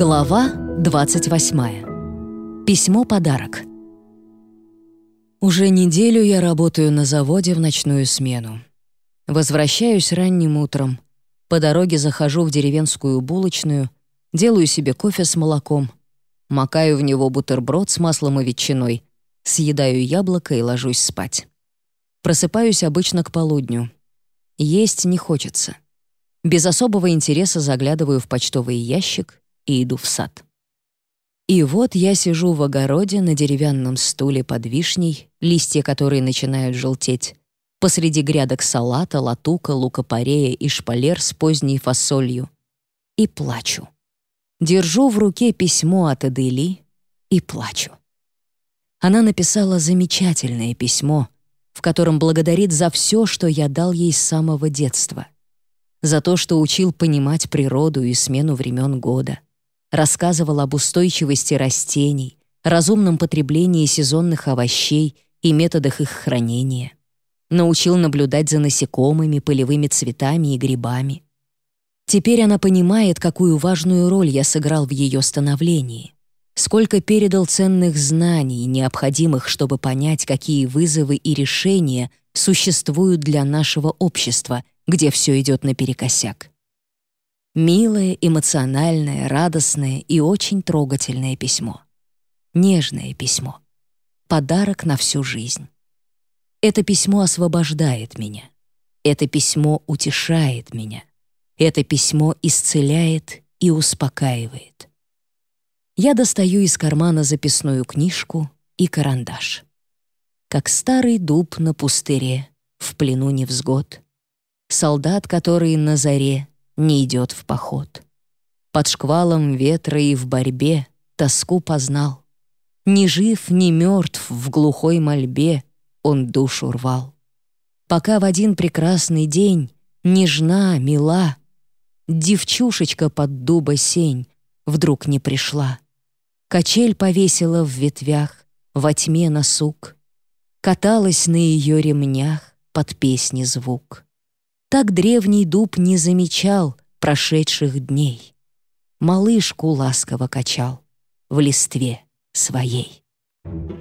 Глава 28. Письмо-подарок. Уже неделю я работаю на заводе в ночную смену. Возвращаюсь ранним утром. По дороге захожу в деревенскую булочную, делаю себе кофе с молоком, макаю в него бутерброд с маслом и ветчиной, съедаю яблоко и ложусь спать. Просыпаюсь обычно к полудню. Есть не хочется. Без особого интереса заглядываю в почтовый ящик и иду в сад. И вот я сижу в огороде на деревянном стуле под вишней, листья которой начинают желтеть, посреди грядок салата, латука, лука-порея и шпалер с поздней фасолью, и плачу. Держу в руке письмо от Эдели и плачу. Она написала замечательное письмо, в котором благодарит за все, что я дал ей с самого детства. За то, что учил понимать природу и смену времен года — рассказывал об устойчивости растений, разумном потреблении сезонных овощей и методах их хранения. Научил наблюдать за насекомыми, полевыми цветами и грибами. Теперь она понимает, какую важную роль я сыграл в ее становлении, сколько передал ценных знаний, необходимых, чтобы понять, какие вызовы и решения существуют для нашего общества, где все идет наперекосяк. Милое, эмоциональное, радостное и очень трогательное письмо. Нежное письмо. Подарок на всю жизнь. Это письмо освобождает меня. Это письмо утешает меня. Это письмо исцеляет и успокаивает. Я достаю из кармана записную книжку и карандаш. Как старый дуб на пустыре, в плену невзгод. Солдат, который на заре не идет в поход. Под шквалом ветра и в борьбе тоску познал. Ни жив, ни мертв в глухой мольбе он душу рвал. Пока в один прекрасный день нежна, мила, девчушечка под дуба сень вдруг не пришла. Качель повесила в ветвях, во тьме на сук, каталась на ее ремнях под песни звук. Так древний дуб не замечал прошедших дней. Малышку ласково качал в листве своей. Thank you.